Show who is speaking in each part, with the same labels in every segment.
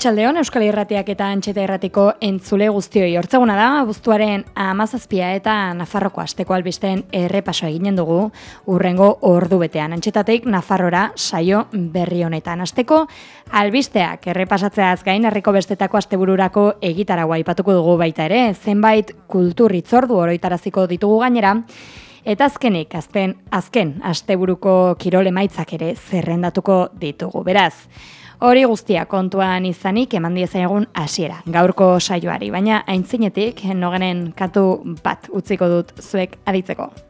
Speaker 1: Arratxaldeon, Euskal Irratiak eta Antxeta Irratiko entzule guztioi. Hortzaguna da, abuztuaren amazazpia eta Nafarroko asteko albisten errepaso eginen dugu urrengo ordu betean. Antxetateik Nafarrora saio berri honetan. Asteko albisteak errepasatzeaz gain herriko bestetako astebururako egitaragoa aipatuko dugu baita ere, zenbait kultur itzordu oroitaraziko ditugu gainera, Eta azkenik, azten, azken, asteburuko kirole emaitzak ere zerrendatuko ditugu. Beraz, hori guztia kontuan izanik eman egun hasiera gaurko saioari, baina aintzinetik nogenen katu bat utziko dut zuek aditzeko.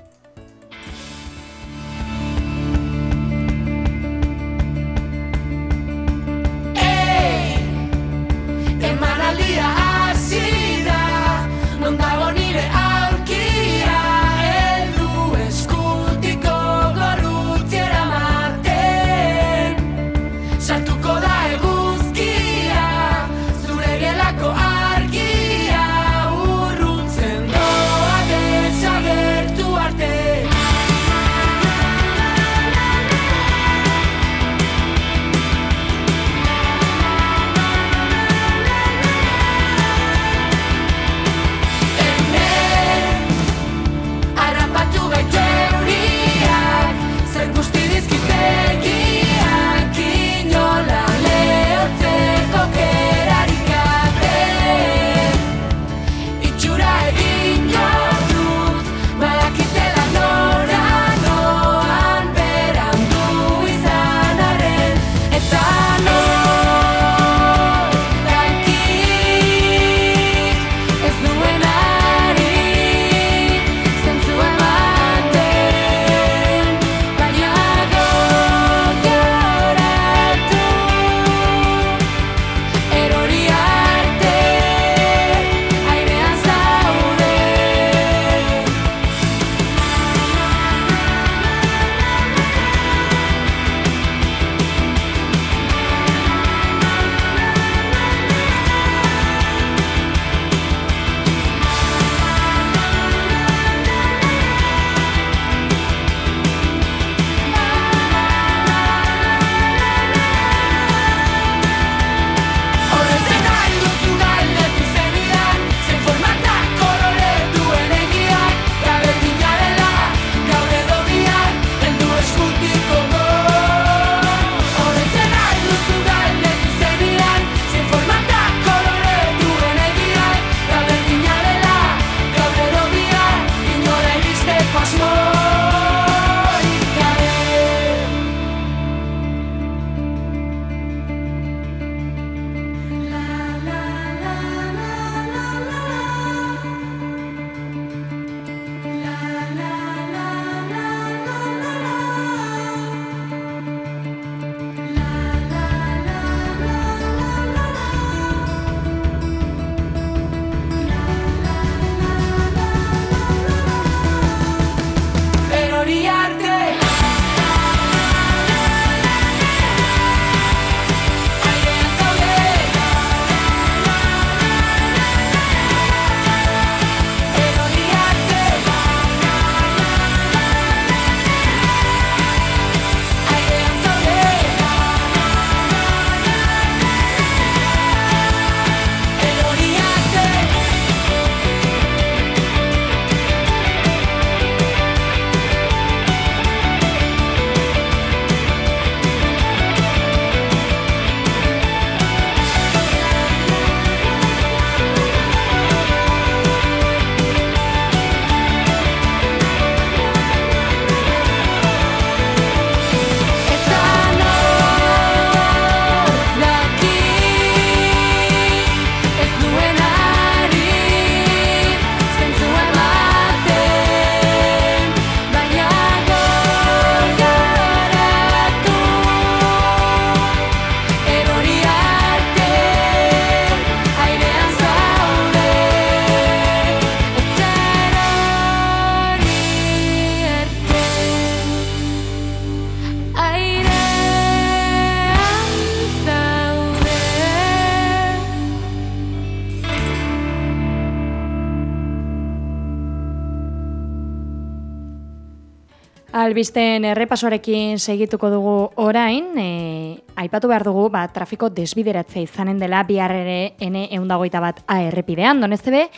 Speaker 1: Albisten errepasoarekin segituko dugu orain, e, aipatu behar dugu, ba, trafiko desbideratzea izanen dela bihar ere N eundagoita bat A errepidean, doneztebe,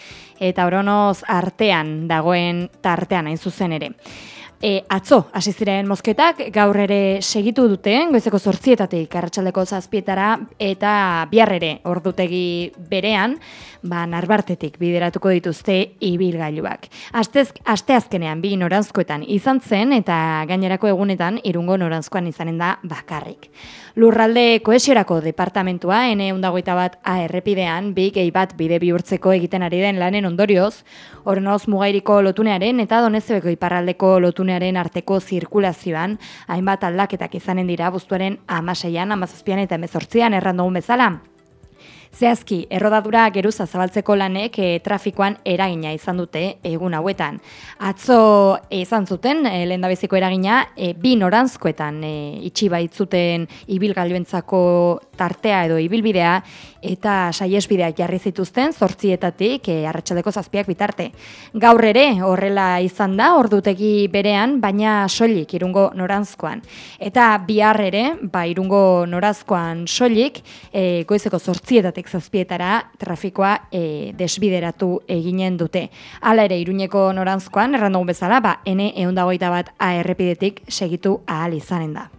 Speaker 1: eta oronoz artean dagoen tartean hain zuzen ere. E, atzo, hasi mozketak, gaur ere segitu duten, goizeko zortzietatik, arratsaldeko zazpietara, eta bihar ere ordutegi berean, ba, narbartetik bideratuko dituzte ibilgailuak. Astez, aste azkenean bi noranzkoetan izan zen, eta gainerako egunetan irungo noranzkoan izanen da bakarrik. Lurralde koesiorako departamentua, ene undagoita bat A errepidean, bi gehi bat bide bihurtzeko egiten ari den lanen ondorioz, ornoz mugairiko lotunearen eta donezebeko iparraldeko lotunearen arteko zirkulazioan, hainbat aldaketak izanen dira buztuaren amaseian, amazazpian eta emezortzian errandugun bezala. Zehazki, errodadura geruza zabaltzeko lanek e, trafikoan eragina izan dute egun hauetan. Atzo e, izan zuten, e, lehendabiziko eragina, e, bi noranzkoetan e, itxi baitzuten ibilgailuentzako tartea edo ibilbidea, eta saiesbideak jarri zituzten zortzietatik e, arratsaldeko zazpiak bitarte. Gaur ere horrela izan da ordutegi berean, baina soilik irungo noranzkoan. Eta bihar ere, ba irungo norazkoan soilik, e, goizeko zortzietatik zazpietara trafikoa e, desbideratu eginen dute. Hala ere iruneko noranzkoan, errandugun bezala, ba, N eundagoita bat A errepidetik segitu ahal izanen da.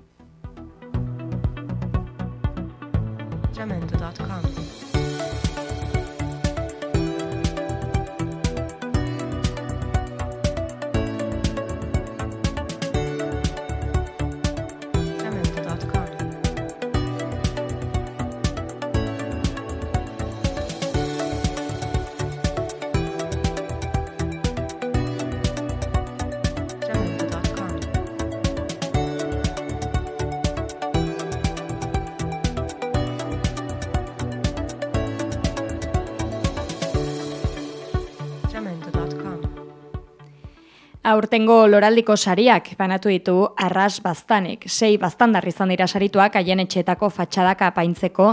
Speaker 1: Aurtengo loraldiko sariak banatu ditu arras baztanek. Sei baztandar izan dira sarituak haien etxeetako fatxadaka apaintzeko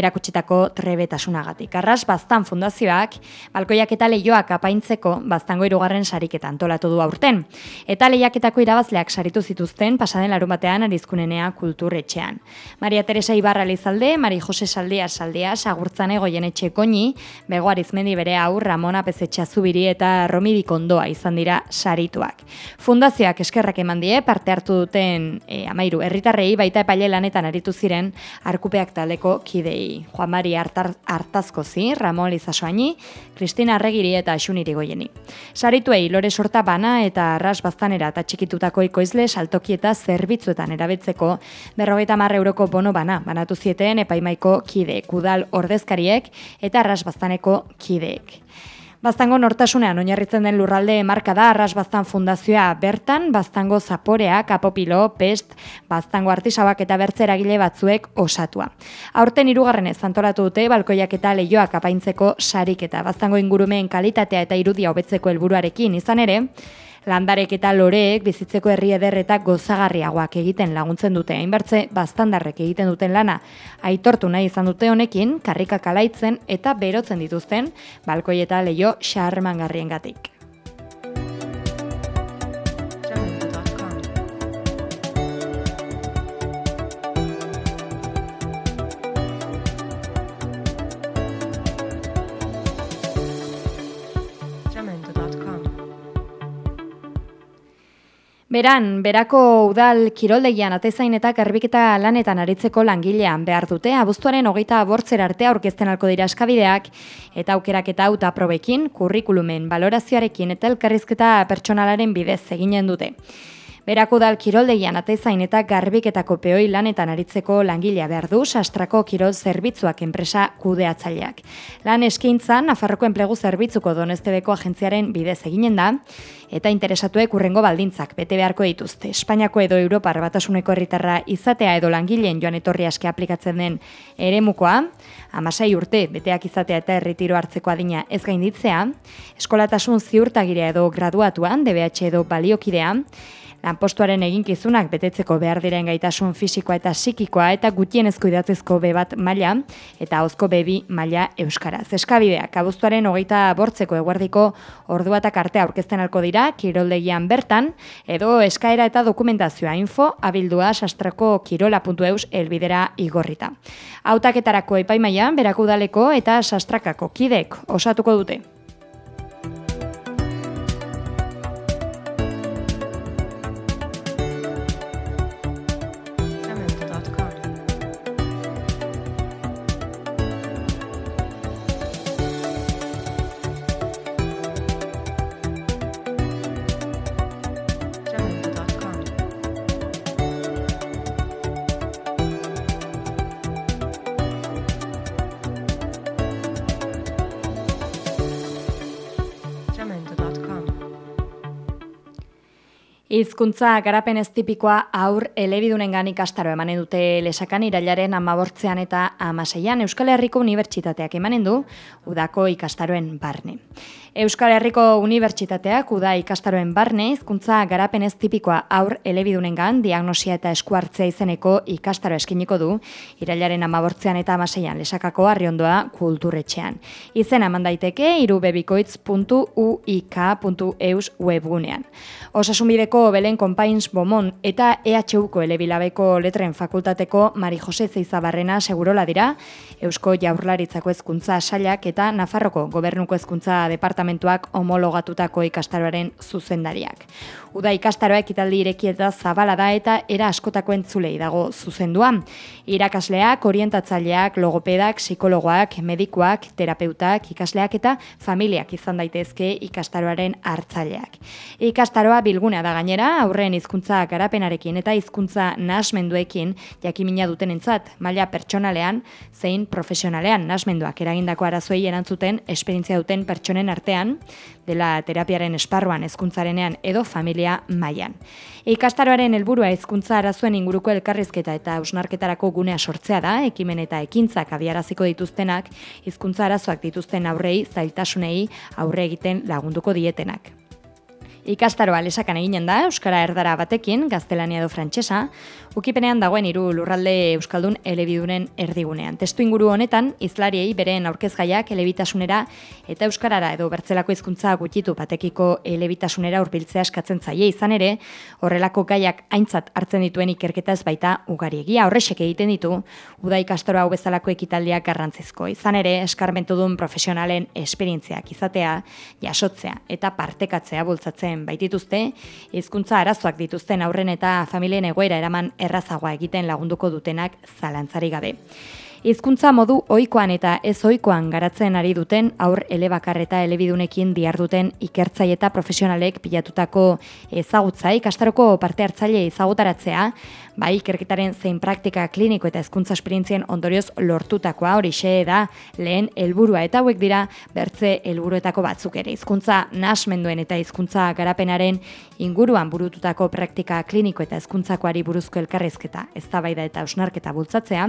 Speaker 1: erakutsitako trebetasunagatik. Arras baztan fundazioak, balkoiak eta leioak apaintzeko baztango irugarren sariketa antolatu du aurten. Eta lehiaketako irabazleak saritu zituzten pasaden larun batean arizkunenea kulturretxean. Maria Teresa Ibarra Lizalde, Mari Jose Saldia Saldia, Sagurtzane goien etxe koni, Bego Arizmendi bere hau, Ramona Pezetxa Zubiri eta Romidik ondoa izan dira sarituak. Fundazioak eskerrak eman die parte hartu duten e, amairu herritarrei baita epaile lanetan aritu ziren arkupeak taldeko kidei. Juan Mari Artazkozi, Ramon Lizasoaini, Kristina Arregiri eta Xuniri goieni. Sarituei lore sorta bana eta arras baztanera eta txikitutako ikoizle saltoki eta zerbitzuetan erabetzeko berrogeita marra euroko bono bana banatu zieten epaimaiko kideek, udal ordezkariek eta arras baztaneko kideek. Baztango nortasunean oinarritzen den lurralde marka da Arras Baztan Fundazioa bertan, Baztango Zaporea, Kapopilo, Pest, Baztango Artisabak eta bertze eragile batzuek osatua. Aurten hirugarrenez antolatu dute balkoiak eta leioak apaintzeko sarik eta Baztango ingurumen kalitatea eta irudia hobetzeko helburuarekin izan ere, Landarek eta loreek bizitzeko herri eder eta gozagarriagoak egiten laguntzen dute hainbertze baztandarrek egiten duten lana. Aitortu nahi izan dute honekin, karrikak alaitzen eta berotzen dituzten balkoi eta leio xarmangarriengatik. Beran, berako udal kiroldegian atezain eta garbiketa lanetan aritzeko langilean behar dute, abuztuaren hogeita bortzer arte aurkezten alko dira eskabideak, eta aukerak eta auta probekin, kurrikulumen, valorazioarekin eta elkarrizketa pertsonalaren bidez eginen dute. Berako dal kiroldegian atezain eta garbiketako peoi lanetan aritzeko langilea behar du sastrako kirol zerbitzuak enpresa kudeatzaileak. Lan eskaintzan Nafarroko enplegu zerbitzuko donestebeko agentziaren bidez eginen da, eta interesatuek urrengo baldintzak bete beharko dituzte. Espainiako edo Europar batasuneko herritarra izatea edo langileen joan etorri aske aplikatzen den eremukoa, amasei urte beteak izatea eta erritiro hartzeko adina ez gainditzea, eskolatasun ziurtagirea edo graduatuan, DBH edo baliokidea, Lanpostuaren eginkizunak betetzeko behar diren gaitasun fisikoa eta psikikoa eta gutienezko idatzezko be bat maila eta ahozko bebi maila euskaraz. Eskabideak abuztuaren hogeita bortzeko eguerdiko orduatak arte aurkezten alko dira kiroldegian bertan edo eskaera eta dokumentazioa info abildua sastrako kirola.eus elbidera igorrita. Hautaketarako epaimaian berako udaleko eta sastrakako kidek osatuko dute. Hizkuntza garapen ez tipikoa aur elebidunengan ikastaro emanen dute lesakan irailaren amabortzean eta amaseian Euskal Herriko Unibertsitateak emanen du udako ikastaroen barne. Euskal Herriko Unibertsitateak uda ikastaroen barne hizkuntza garapen ez tipikoa aur elebidunengan diagnosia eta eskuartzea izeneko ikastaro eskiniko du irailaren amabortzean eta amaseian lesakako arriondoa kulturretxean. Izena eman daiteke irubebikoitz.uik.eus webgunean. Osasunbideko Belen Konpains Bomon eta EHUko elebilabeko letren fakultateko Mari Jose Zeizabarrena segurola dira, Eusko Jaurlaritzako hezkuntza sailak eta Nafarroko Gobernuko hezkuntza departamentuak homologatutako ikastaroaren zuzendariak. Uda ikastaroa ekitaldi ireki eta zabala da eta era askotako entzulei dago zuzendua. Irakasleak, orientatzaileak, logopedak, psikologoak, medikuak, terapeutak, ikasleak eta familiak izan daitezke ikastaroaren hartzaileak. Ikastaroa bilgunea da gainera, aurren hizkuntza garapenarekin eta hizkuntza nahasmenduekin jakimina dutenentzat, maila pertsonalean zein profesionalean nahasmenduak eragindako arazoei erantzuten esperientzia duten pertsonen artean, dela terapiaren esparruan hezkuntzarenean edo familia mailan. Ikastaroaren helburua hezkuntza arazoen inguruko elkarrizketa eta ausnarketarako gunea sortzea da, ekimen eta ekintzak abiaraziko dituztenak, hizkuntza arazoak dituzten aurrei, zailtasunei aurre egiten lagunduko dietenak. Ikastaroa lesakan eginen da, Euskara erdara batekin, gaztelania edo frantsesa, ukipenean dagoen hiru lurralde Euskaldun elebidunen erdigunean. Testu inguru honetan, izlariei beren aurkezgaiak elebitasunera eta Euskarara edo bertzelako hizkuntza gutxitu batekiko elebitasunera hurbiltzea eskatzen zaie izan ere, horrelako gaiak aintzat hartzen dituen ikerketa ez baita ugariegia horrexek egiten ditu, uda ikastaro hau bezalako ekitaldiak garrantzizko. Izan ere, eskarmentu duen profesionalen esperientziak izatea, jasotzea eta partekatzea bultzatzen baitituzte, hizkuntza arazoak dituzten aurren eta familien egoera eraman errazagoa egiten lagunduko dutenak zalantzari gabe. Hizkuntza modu ohikoan eta ez ohikoan garatzen ari duten aur elebakar eta elebidunekin diharduten ikertzai eta profesionalek pilatutako ezagutza ikastaroko parte hartzaile ezagutaratzea, bai ikerketaren zein praktika kliniko eta hezkuntza esperientzien ondorioz lortutakoa horixe da lehen helburua. Eta hauek dira bertze helburuetako batzuk ere. Hizkuntza nasmenduen eta hizkuntza garapenaren inguruan burututako praktika kliniko eta hezkuntzakoari buruzko elkarrezketa, eztabaida eta ausnarketa bultzatzea,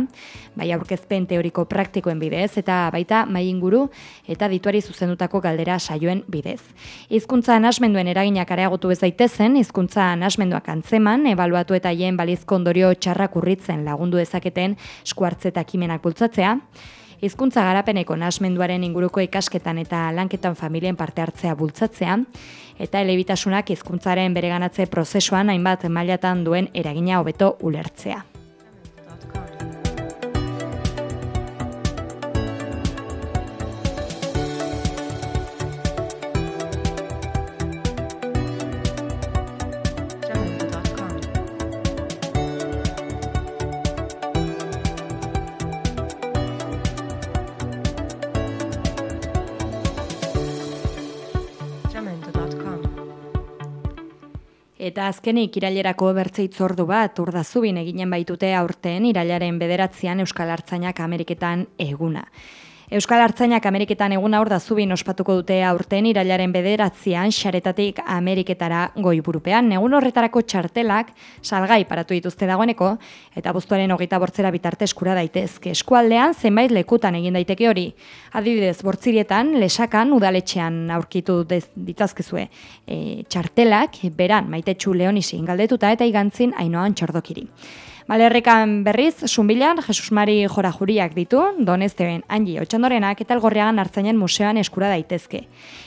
Speaker 1: bai aurkezpen teoriko praktikoen bidez eta baita mai inguru eta dituari zuzendutako galdera saioen bidez. Hizkuntza nasmenduen eraginak areagotu ez daitezen, hizkuntza nasmenduak antzeman, ebaluatu eta hien balizko ondorio txarrak urritzen lagundu dezaketen eskuartze eta kimenak bultzatzea, hizkuntza garapeneko nasmenduaren inguruko ikasketan eta lanketan familien parte hartzea bultzatzea, eta elebitasunak hizkuntzaren bereganatze prozesuan hainbat mailatan duen eragina hobeto ulertzea. Eta azkenik irailerako bertzeitzordu bat urdazubin eginen baitute aurten irailaren bederatzean Euskal Hartzainak Ameriketan eguna. Euskal Artzainak Ameriketan eguna hor da zubin ospatuko dute aurten irailaren bederatzean xaretatik Ameriketara goiburupean. Egun horretarako txartelak salgai paratu dituzte dagoeneko eta buztuaren hogeita bortzera bitarte eskura daitezke. Eskualdean zenbait lekutan egin daiteke hori. Adibidez, bortzirietan, lesakan, udaletxean aurkitu dez- ditazkezue e, txartelak, beran, maitetxu leonisi ingaldetuta eta igantzin ainoan txordokiri. Balerrekan berriz, Zumbilan, Jesus Mari Jorajuriak ditu, Donezteben, Angi, Otxandorenak eta Elgorriagan hartzainen museoan eskura daitezke.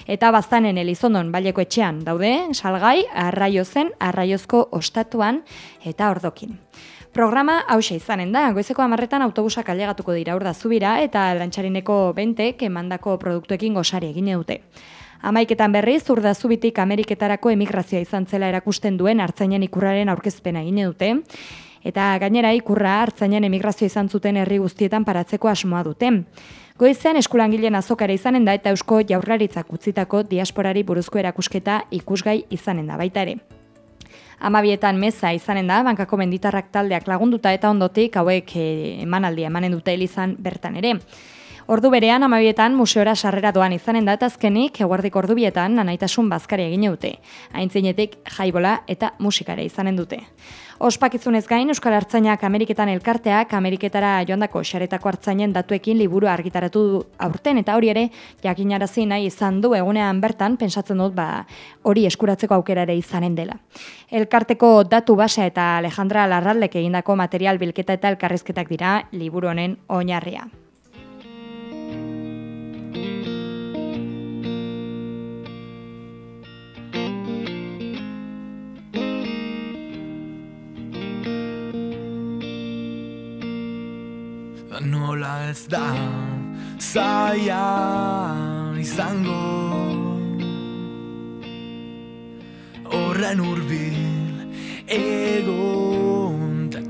Speaker 1: Eta baztanen Elizondon baleko etxean daude, salgai, arraiozen, arraiozko ostatuan eta ordokin. Programa hause izanen da, goizeko amarretan autobusak ailegatuko dira urda zubira eta lantxarineko bentek emandako produktuekin gosari egine dute. Amaiketan berriz, urda zubitik Ameriketarako emigrazioa izan zela erakusten duen hartzainen ikurraren aurkezpena egine dute, eta gainera ikurra hartzainan emigrazio izan zuten herri guztietan paratzeko asmoa dute. Goizean eskulangileen azokara izanen da eta eusko jaurlaritzak utzitako diasporari buruzko erakusketa ikusgai izanen da baita ere. Amabietan meza izanen da, bankako menditarrak taldeak lagunduta eta ondotik hauek eh, emanaldia emanen dute elizan bertan ere. Ordu berean amabietan museora sarrera doan izanen da eta azkenik eguardik ordubietan nanaitasun bazkari egin dute. Aintzinetik jaibola eta musikare izanen dute. Ospakizunez gain, Euskal Hartzainak Ameriketan elkarteak Ameriketara joandako xaretako hartzainen datuekin liburu argitaratu aurten eta hori ere jakinarazi nahi izan du egunean bertan pentsatzen dut ba hori eskuratzeko aukera ere izanen dela. Elkarteko datu basea eta Alejandra Larraldek egindako material bilketa eta elkarrizketak dira liburu honen oinarria.
Speaker 2: Nola ez da zaila izango. Horren urbil egon ta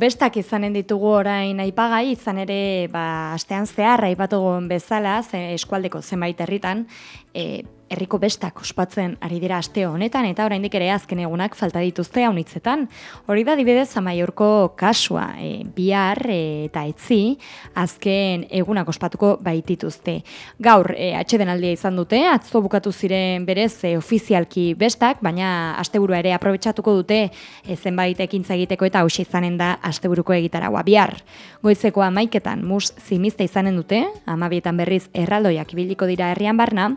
Speaker 1: bestak izanen ditugu orain aipagai, izan ere, ba, astean zehar aipatugun bezala, ze, eskualdeko zenbait herritan, e, herriko bestak ospatzen ari dira aste honetan, eta oraindik ere azken egunak falta dituzte haunitzetan. Hori da dibidez amaiorko kasua, e, bihar e, eta etzi, azken egunak ospatuko baitituzte. Gaur, e, atxeden aldia izan dute, atzo bukatu ziren berez e, ofizialki bestak, baina asteburua ere aprobetsatuko dute e, zenbait ekintza egiteko eta hausia izanen da asteburuko egitaragua. Bihar, goizeko amaiketan mus zimizte izanen dute, amabietan berriz erraldoiak ibiliko dira herrian barna,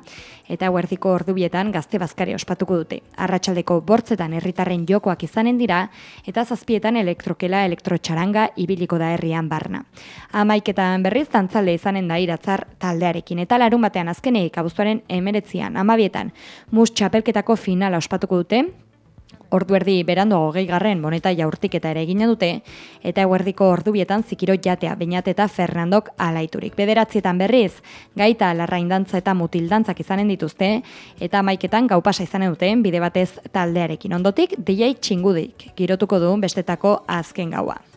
Speaker 1: eta huerdiko ordubietan gazte bazkari ospatuko dute. Arratsaldeko bortzetan herritarren jokoak izanen dira, eta zazpietan elektrokela elektrotxaranga ibiliko da herrian barna. Amaiketan berriz tantzalde izanen da iratzar taldearekin, eta larun batean azkeneik abuztuaren emeretzian, amabietan mus txapelketako finala ospatuko dute, Ordu erdi berando hogei garren moneta jaurtiketa ere egina dute, eta eguerdiko ordubietan zikiro jatea bainat eta Fernandok alaiturik. Bederatzietan berriz, gaita larraindantza eta mutildantzak izanen dituzte, eta maiketan gaupasa izanen duten bide batez taldearekin. Ondotik, DJ txingudik, girotuko duen bestetako azken gaua.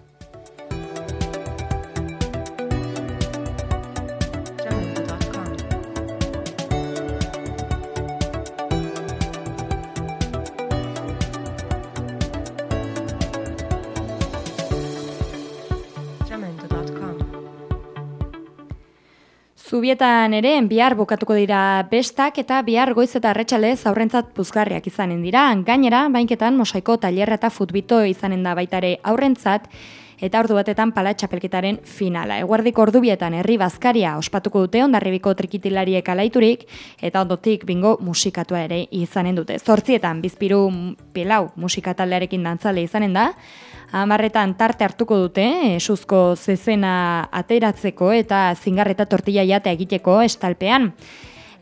Speaker 1: Zubietan ere, bihar bukatuko dira bestak eta bihar goiz eta arretxalez aurrentzat puzgarriak izanen dira. Gainera, bainketan mosaiko tailerra eta futbito izanen da baitare aurrentzat, eta ordu batetan pala txapelketaren finala. Eguardiko ordubietan herri bazkaria ospatuko dute ondarribiko trikitilariek alaiturik, eta ondotik bingo musikatua ere izanen dute. Zortzietan bizpiru pilau musikataldearekin dantzale izanen da, Amarretan tarte hartuko dute, esuzko zezena ateratzeko eta zingarreta tortilla jatea egiteko estalpean.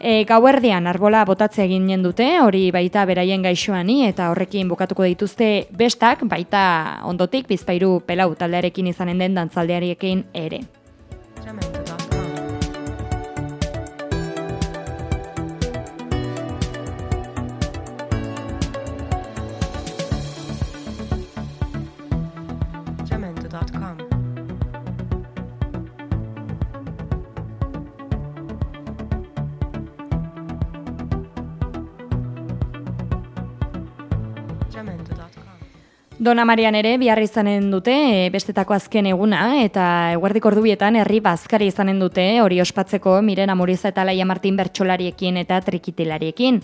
Speaker 1: E, gauerdian arbola botatze eginen dute, hori baita beraien gaixoani eta horrekin bukatuko dituzte bestak, baita ondotik bizpairu pelau taldearekin izanen den dantzaldearekin ere.
Speaker 3: Jamendo.com.
Speaker 1: Dona Marian ere bihar izanen dute e, bestetako azken eguna eta eguerdiko ordubietan herri bazkari izanen dute hori ospatzeko Mirena Muriza eta Laia Martin bertsolariekin eta trikitilariekin.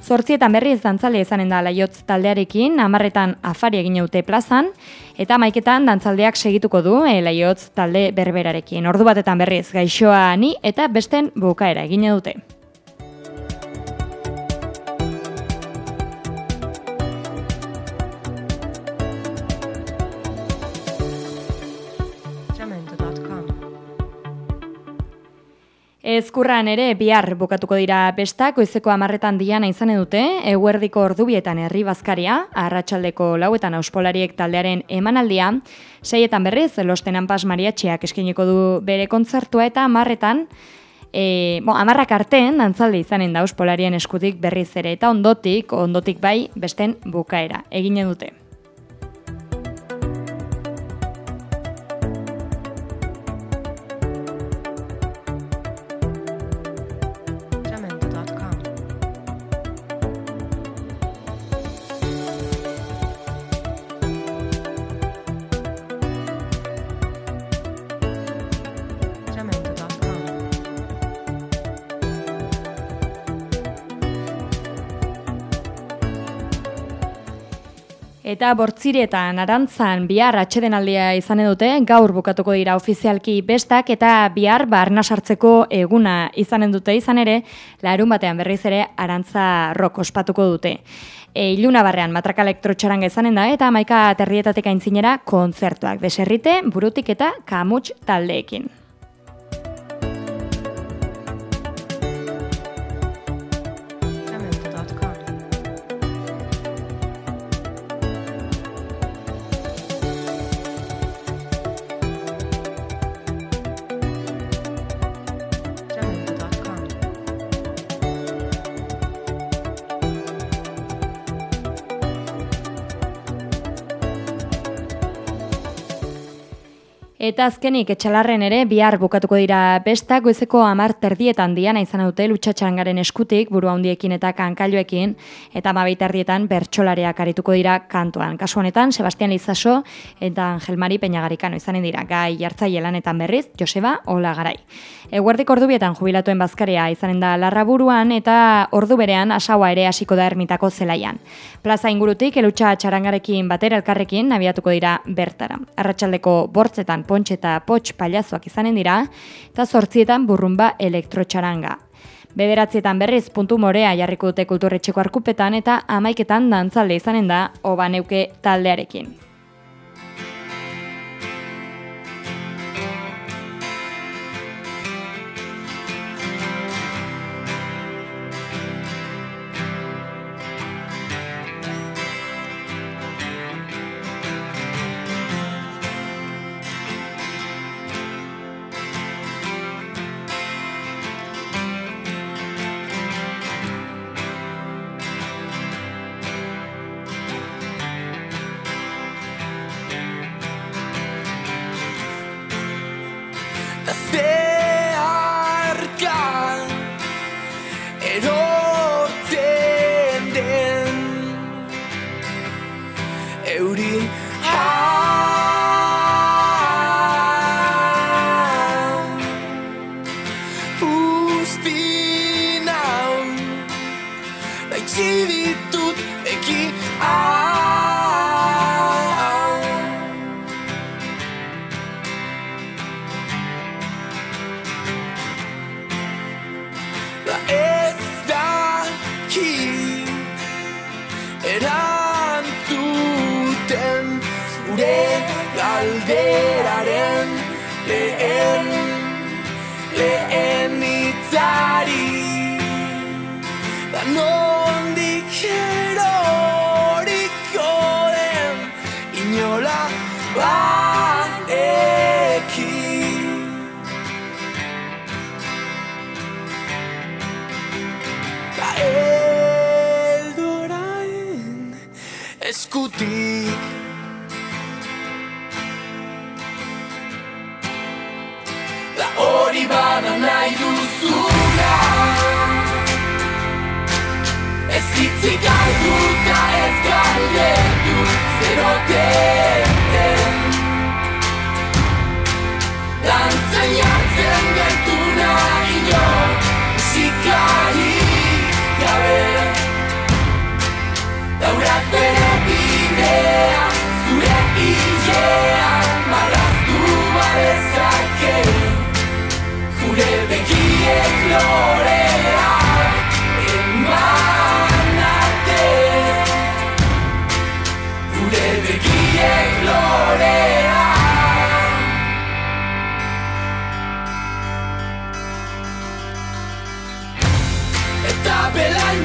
Speaker 1: Zortzietan berriz dantzale izanen da laiotz taldearekin, amarretan afari egin dute plazan, eta maiketan dantzaldeak segituko du e, laiotz talde berberarekin. Ordu batetan berriz gaixoa ni eta besten bukaera egin dute. Ezkurran ere bihar bukatuko dira bestak, goizeko amarretan diana izanen dute, eguerdiko ordubietan herri bazkaria, arratsaldeko lauetan auspolariek taldearen emanaldia, seietan berriz, losten anpas mariatxeak eskeniko du bere kontzertua eta amarretan, E, bo, amarrak artean dantzalde izanen da auspolarien eskutik berriz ere eta ondotik, ondotik bai, besten bukaera. Eginen dute. Eta bortzirietan arantzan bihar atxedenaldia izanen dute, gaur bukatuko dira ofizialki bestak eta bihar barna sartzeko eguna izanen dute izan ere, larun batean berriz ere arantza rok ospatuko dute. E, iluna barrean matraka elektrotxaranga izanen da eta maika terrietatek aintzinera kontzertuak deserrite, burutik eta kamuts taldeekin. Eta azkenik etxalarren ere bihar bukatuko dira besta goizeko amar terdietan diana izan dute lutsatxarangaren eskutik buru handiekin eta kankailuekin eta mabit terdietan bertxolareak arituko dira kantuan. Kasu honetan Sebastian Lizaso eta Angel Mari Peñagarikano izanen dira gai jartzaile lanetan berriz Joseba Ola Garai. Eguerdik ordubietan jubilatuen bazkarea izanen da larraburuan eta ordu berean asaua ere hasiko da ermitako zelaian. Plaza ingurutik elutsa txarangarekin batera elkarrekin nabiatuko dira bertara. Arratsaldeko bortzetan pontxe eta potx paliazoak izanen dira eta zortzietan burrumba elektrotxaranga. Bederatzietan berriz puntu morea jarriko dute kulturretxeko arkupetan eta amaiketan dantzalde izanen da obaneuke taldearekin.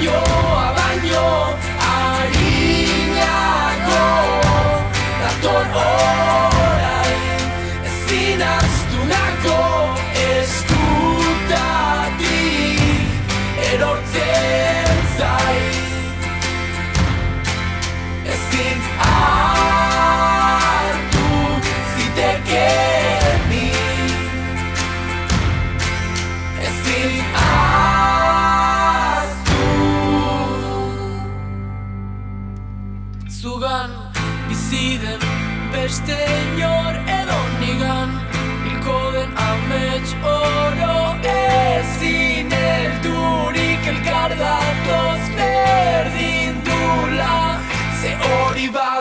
Speaker 2: your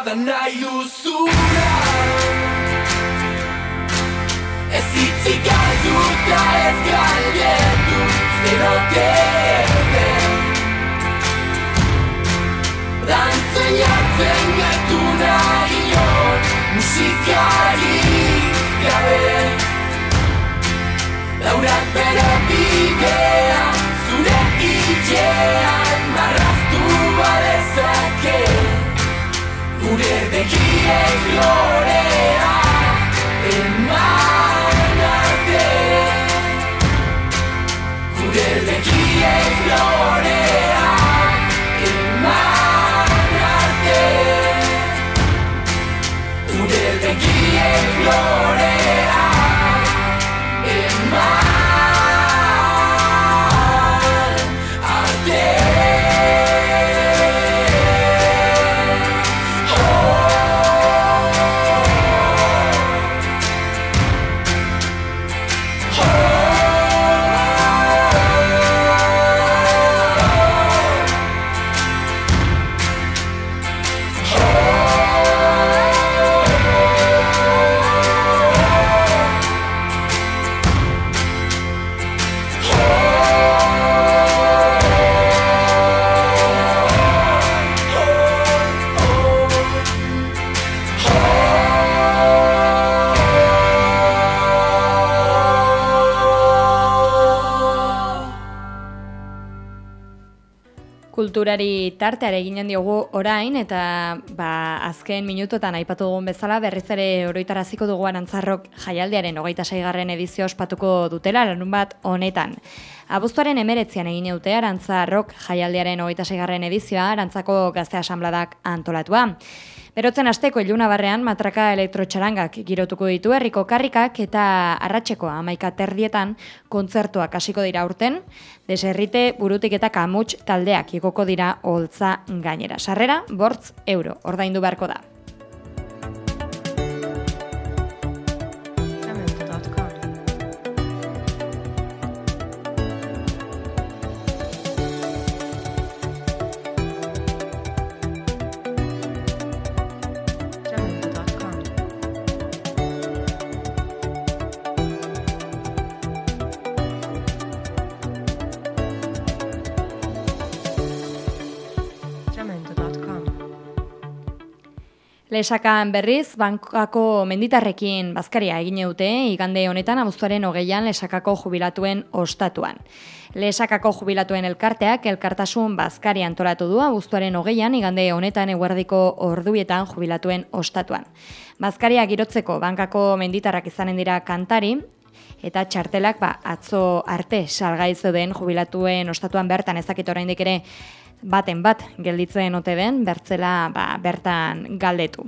Speaker 2: bada nahi duzula Ez hitzik galdu eta ez galdetu zerote den Dantzen jartzen gaitu nahi hor Musikari gabe. Laurak bere bidea Zure hilean Marraztu badezake Gure begiek lorea Eman arte. Gure begiek lorea Eman arte Gure begiek lorea
Speaker 1: Kulturari tarteare eginen diogu orain eta ba, azken minutotan aipatu dugun bezala berriz ere oroitaraziko dugu arantzarrok jaialdiaren hogeita seigarren edizio ospatuko dutela lanun bat honetan. Abuztuaren emeretzian egin dute arantzarrok jaialdiaren hogeita seigarren edizioa arantzako gazte asambladak antolatua. Berotzen asteko iluna barrean matraka elektrotxarangak girotuko ditu herriko karrikak eta arratseko amaika terdietan kontzertuak hasiko dira urten, deserrite burutik eta kamuts taldeak igoko dira holtza gainera. Sarrera, bortz euro, ordaindu beharko da. Lesakan berriz, bankako menditarrekin bazkaria egine dute, igande honetan abuztuaren hogeian lesakako jubilatuen ostatuan. Lesakako jubilatuen elkarteak elkartasun bazkari antolatu du abuztuaren hogeian, igande honetan eguerdiko orduietan jubilatuen ostatuan. Bazkaria girotzeko bankako menditarrak izanen dira kantari, eta txartelak ba, atzo arte salgai zeuden jubilatuen ostatuan bertan ezakit oraindik ere baten bat gelditzen ote den bertzela ba, bertan galdetu.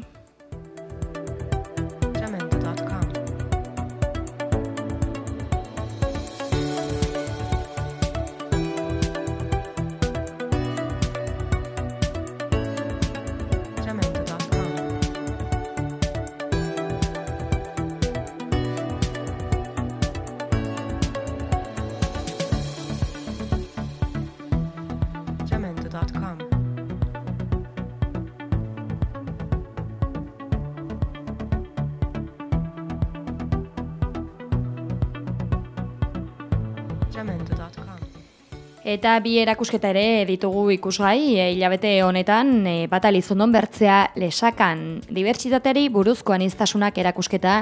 Speaker 1: Eta bi erakusketa ere ditugu ikusgai, e, hilabete honetan e, bata Elizondon bertzea lesakan. Dibertsitateari buruzko aniztasunak erakusketa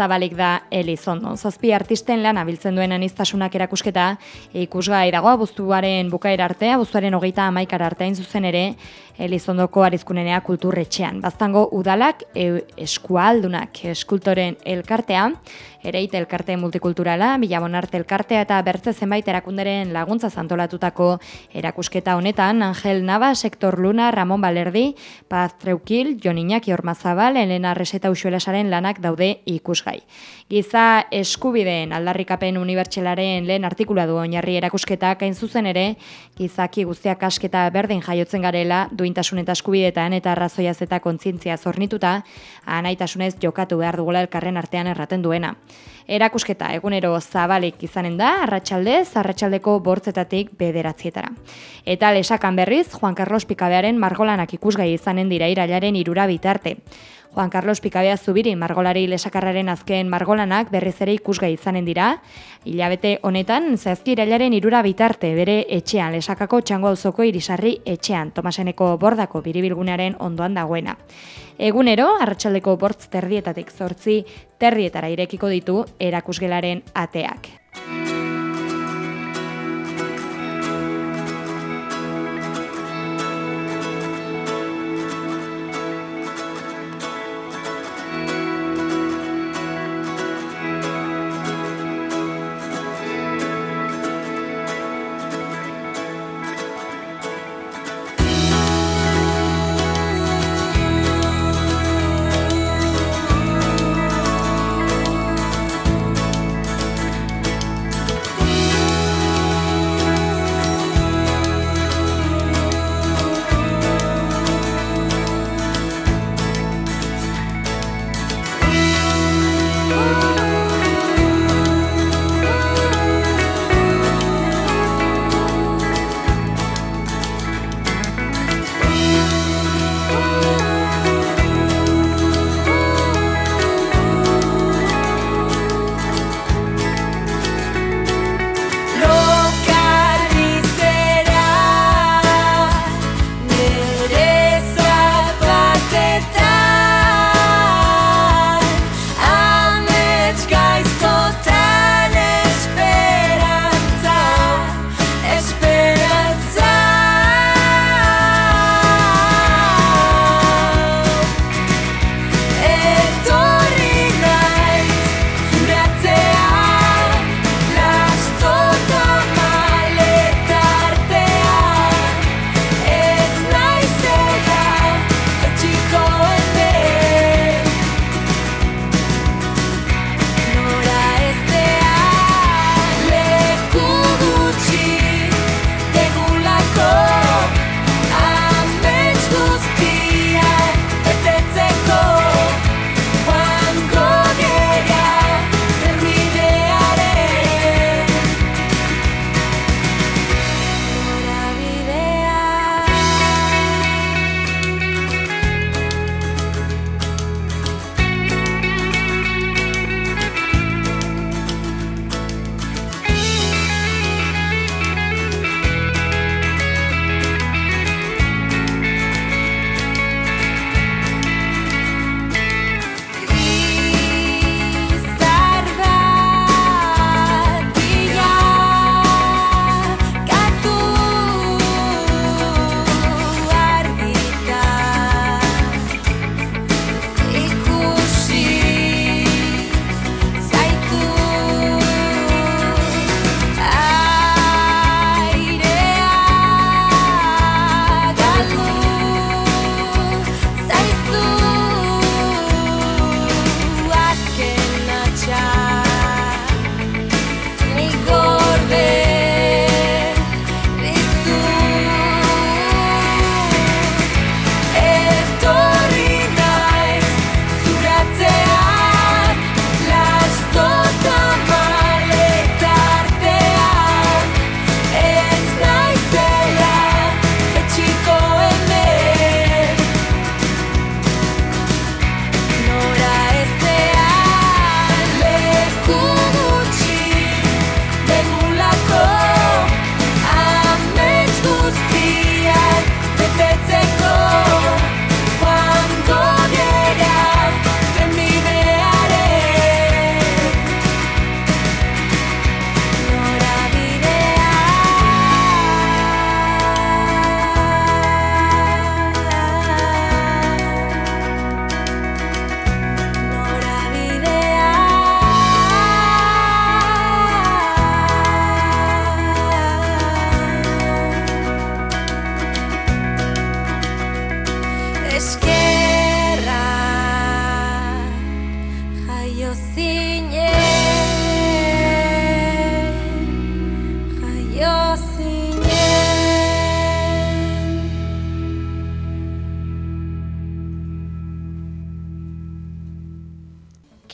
Speaker 1: zabalik da Elizondon. Zazpi artisten lan abiltzen duen aniztasunak erakusketa ikusgai dago abuztuaren bukaera arte, abuztuaren hogeita amaikara arte hain zuzen ere Elizondoko arizkunenea kulturretxean. Baztango udalak, e, eskualdunak, eskultoren elkartea, Ereit elkarte multikulturala, Bilabonarte elkartea eta bertze zenbait erakunderen laguntza zantolatutako erakusketa honetan, Angel Nava, Sektor Luna, Ramon Balerdi, Paz Treukil, Jon Iñaki Ormazabal, Elena Reseta Usuelasaren lanak daude ikusgai. Giza eskubideen aldarrikapen unibertselaren lehen artikula du oinarri erakusketak hain zuzen ere, gizaki guztiak asketa berdin jaiotzen garela, duintasun eta eskubidetan eta arrazoiaz eta kontzientzia zornituta, anaitasunez jokatu behar dugula elkarren artean erraten duena. Erakusketa egunero zabalik izanen da, arratsaldez, arratsaldeko bortzetatik bederatzietara. Eta lesakan berriz, Juan Carlos Pikabearen margolanak ikusgai izanen dira irailaren irura bitarte. Juan Carlos Pikabea zubiri margolari lesakarraren azken margolanak berriz ere ikusgai izanen dira. Hilabete honetan, zehazki irailaren irura bitarte bere etxean, lesakako txango auzoko irisarri etxean, Tomaseneko bordako biribilgunearen ondoan dagoena. Egunero, arratsaldeko bortz terdietatik zortzi terrietara irekiko ditu erakusgelaren ateak.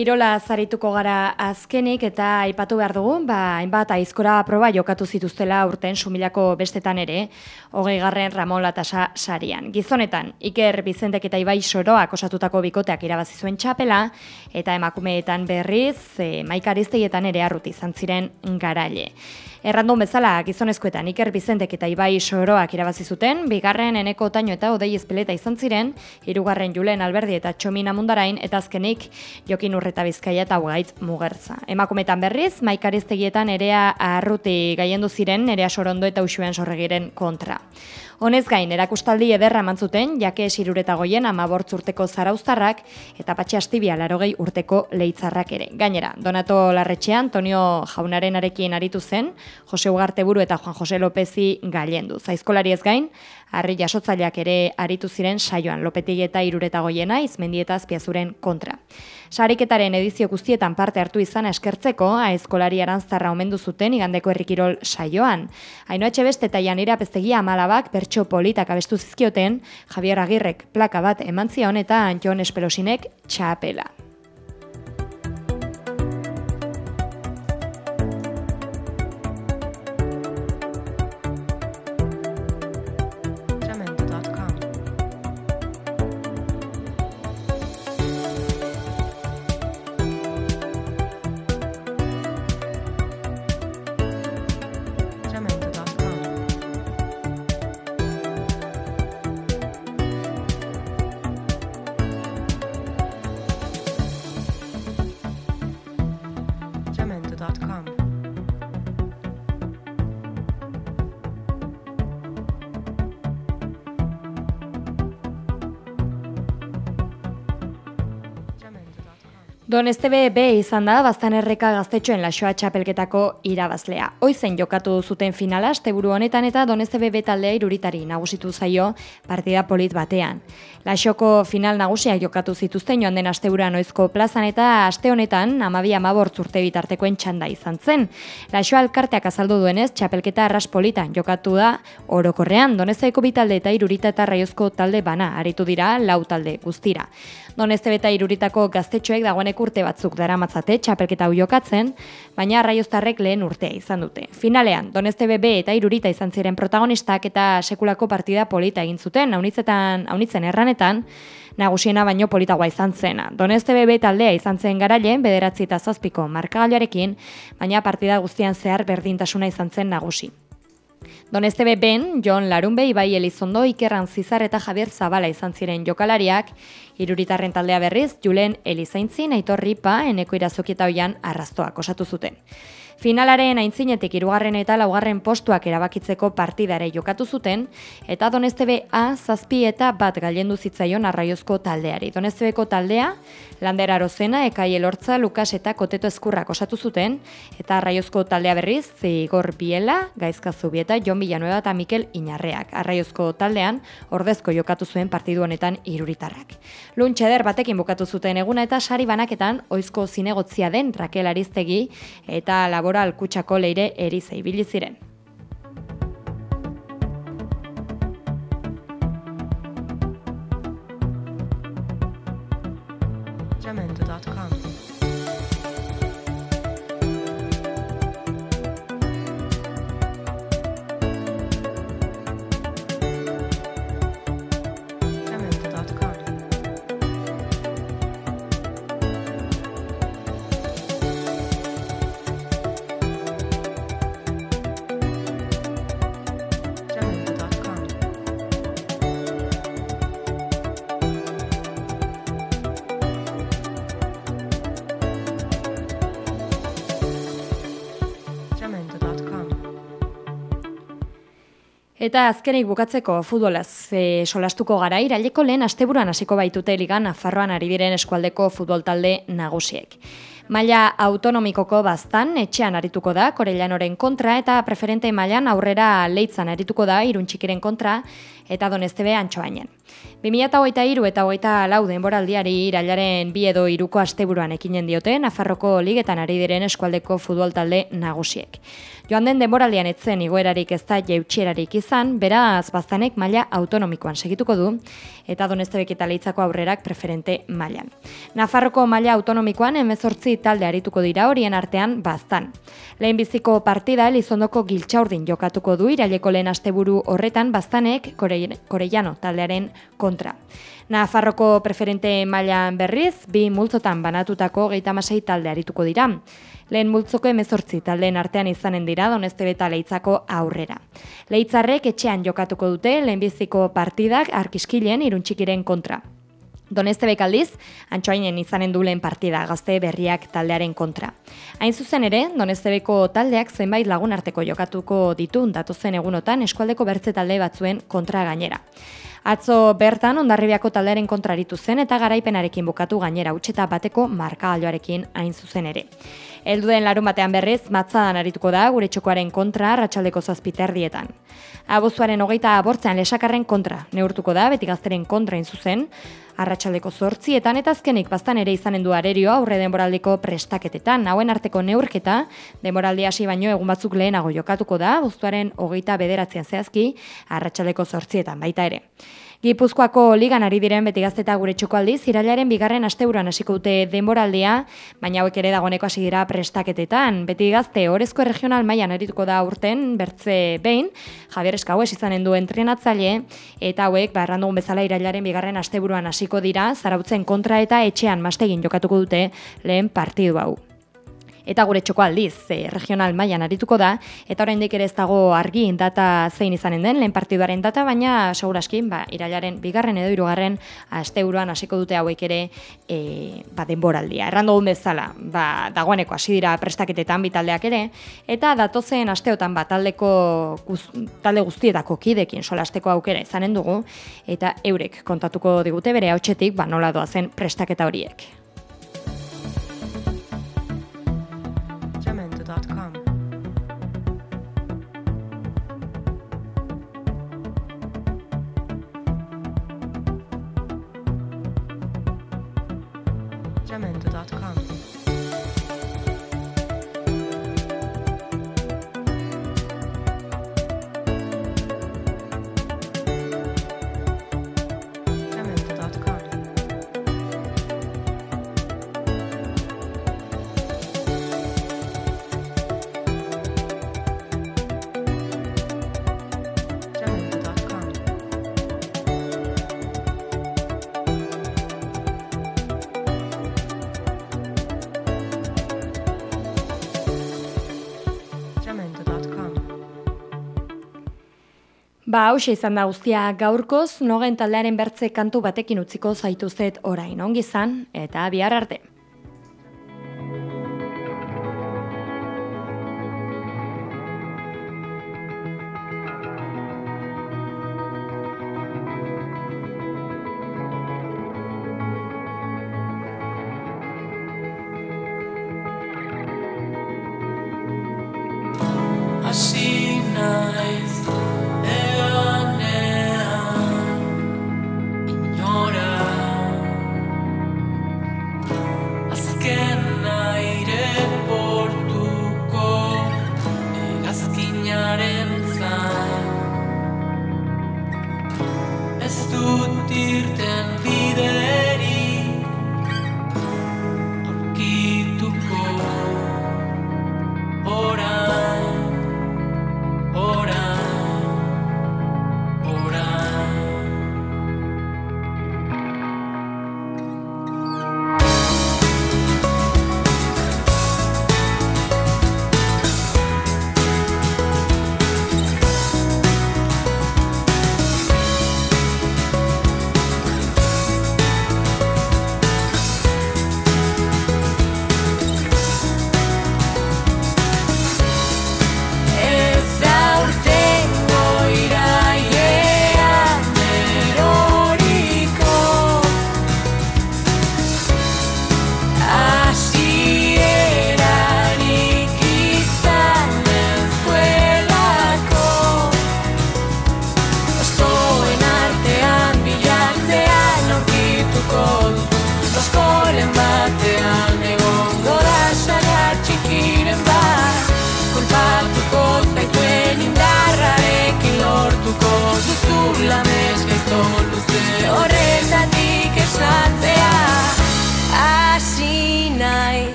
Speaker 1: Kirola zarituko gara azkenik eta aipatu behar dugu, ba, hainbat aizkora proba jokatu zituztela urten sumilako bestetan ere, hogei garren Ramon Latasa sarian. Gizonetan, Iker Bizentek eta Ibai Soroak osatutako bikoteak irabazi zuen txapela, eta emakumeetan berriz, e, maikarizteietan ere arruti izan ziren garaile. Errandun bezala, gizonezkoetan Iker Bizentek eta Ibai Soroak irabazi zuten, bigarren eneko taino eta odei ezpeleta izan ziren, hirugarren Julen Alberdi eta Txomin Amundarain, eta azkenik Jokin Urreta Bizkaia eta Ugaitz Mugertza. Emakumetan berriz, maikariztegietan erea arruti gaiendu ziren, erea sorondo eta usuen sorregiren kontra. Honez gain, erakustaldi ederra eman zuten, jake esirureta goien amabortz urteko zarauztarrak eta patxe astibia larogei urteko leitzarrak ere. Gainera, Donato Larretxean, Antonio Jaunaren arekin aritu zen, Jose Ugarte Buru eta Juan Jose Lopezi gailendu. Zaizkolari ez gain, harri jasotzaileak ere aritu ziren saioan, Lopetegi eta irureta goiena, izmendi eta azpiazuren kontra. Sariketaren edizio guztietan parte hartu izan eskertzeko, aizkolari arantzarra omendu zuten igandeko herrikirol saioan. Haino etxe beste eta janira peztegia amalabak bertso politak abestu zizkioten, Javier Agirrek plaka bat eman zion eta Antion Espelosinek txapela. Don Estebe B izan da Baztan Erreka gaztetxoen lasoa txapelketako irabazlea. Hoizen jokatu zuten finala asteburu honetan eta Don Estebe B taldea iruritari nagusitu zaio partida polit batean. Lasoko final nagusiak jokatu zituzten joan den asteburuan oizko plazan eta aste honetan amabi amabortz urte bitartekoen txanda izan zen. Lasoa alkarteak azaldu duenez, txapelketa arras politan jokatu da orokorrean Donezeko bi talde eta irurita eta raiozko talde bana aritu dira lau talde guztira. Donezte eta iruritako gaztetxoek dagoeneko urte batzuk daramatzate txapelketa hau jokatzen, baina arraioztarrek lehen urtea izan dute. Finalean, Donezte BB eta irurita izan ziren protagonistak eta sekulako partida polita egin zuten, haunitzetan, haunitzen erranetan, nagusiena baino politagoa izan zena. Donezte BB taldea izan zen garailen, bederatzi eta zazpiko markagailuarekin, baina partida guztian zehar berdintasuna izan zen nagusi. Doneste Ben, Jon Larunbe, Ibai Elizondo, Ikerran Zizar eta Javier Zabala izan ziren jokalariak, iruritarren taldea berriz, Julen Elizaintzin, Aitor Ripa, Eneko Irazokieta Oian arrastoak osatu zuten. Finalaren aintzinetik irugarren eta laugarren postuak erabakitzeko partidare jokatu zuten, eta Donestebe A zazpi eta bat gailendu zitzaion arraiozko taldeari. Donestebeko taldea, Lander Arozena, Ekai Elortza, Lukas eta Koteto Eskurrak osatu zuten, eta arraiozko taldea berriz, Zigor Biela, Gaizka Zubieta, Jon Villanueva eta Mikel Inarreak. Arraiozko taldean, ordezko jokatu zuen partidu honetan iruritarrak. Luntxeder batekin bukatu zuten eguna eta sari banaketan oizko zinegotzia den Raquel Ariztegi eta laboral kutsako leire erize ibili. Eta azkenik bukatzeko futbolaz e, solastuko gara iraileko lehen asteburuan hasiko baitute ligan Nafarroan ari diren eskualdeko futbol talde nagusiek. Maila autonomikoko baztan etxean arituko da Korellanoren kontra eta preferente mailan aurrera leitzan arituko da Iruntxikiren kontra eta Donestebe Antxoainen. 2023 eta hogeita lau denboraldiari irailaren bi edo iruko asteburuan ekinen diote Nafarroko ligetan ari diren eskualdeko futbol talde nagusiek. Joan den denboraldian etzen igoerarik ez da jeutxierarik izan, beraz baztanek maila autonomikoan segituko du, eta donestebek eta leitzako aurrerak preferente mailan. Nafarroko maila autonomikoan emezortzi talde arituko dira horien artean baztan. Lehenbiziko partida Elizondoko giltxaurdin jokatuko du iraileko lehen asteburu horretan baztanek Kore- Korellano taldearen kontra. Nafarroko preferente mailan berriz, bi multzotan banatutako geita talde arituko dira. Lehen multzoko emezortzi taldeen artean izanen dira Donestebe eta Leitzako aurrera. Leitzarrek etxean jokatuko dute lehenbiziko partidak arkiskilen iruntxikiren kontra. Donestebek aldiz, antxoainen izanen du lehen partida gazte berriak taldearen kontra. Hain zuzen ere, Donestebeko taldeak zenbait lagun arteko jokatuko ditu datozen egunotan eskualdeko bertze talde batzuen kontra gainera. Atzo bertan ondarribiako taldearen kontraritu zen eta garaipenarekin bukatu gainera utxeta bateko markagailuarekin hain zuzen ere. Helduen larun batean berriz, matzadan arituko da gure txokoaren kontra ratxaldeko zazpiterdietan. Abozuaren hogeita abortzean lesakarren kontra, neurtuko da beti gazteren kontra hain zuzen, arratsaldeko zortzietan eta azkenik bastan ere izanen du arerioa aurre denboraldiko prestaketetan. Hauen arteko neurketa, denboraldi hasi baino egun batzuk lehenago jokatuko da, buztuaren hogeita bederatzean zehazki, arratsaldeko zortzietan baita ere. Gipuzkoako ligan ari diren beti gazteta gure txoko aldiz, irailaren bigarren asteburuan hasiko dute denboraldea, baina hauek ere dagoeneko hasi dira prestaketetan. Beti gazte orezko regional mailan arituko da urten, bertze behin, Javier Eskauez izanen du entrenatzaile, eta hauek, ba, errandu bezala irailaren bigarren asteburuan hasiko dira, zarautzen kontra eta etxean mastegin jokatuko dute lehen partidu hau eta gure txoko aldiz, e, regional mailan arituko da, eta oraindik ere ez dago argi data zein izanen den, lehen partiduaren data, baina seguraskin, ba, irailaren bigarren edo hirugarren asteburuan hasiko dute hauek ere e, ba, denboraldia. Errando dugun bezala, ba, dagoeneko hasi dira prestaketetan bitaldeak ere, eta datozen asteotan ba, taldeko guz, talde guztietako kidekin solasteko aukera izanen dugu, eta eurek kontatuko digute bere hautsetik ba, nola doazen prestaketa horiek. Ba, hause izan da guztia gaurkoz, nogen taldearen bertze kantu batekin utziko zaituzet orain ongi izan, eta bihar arte.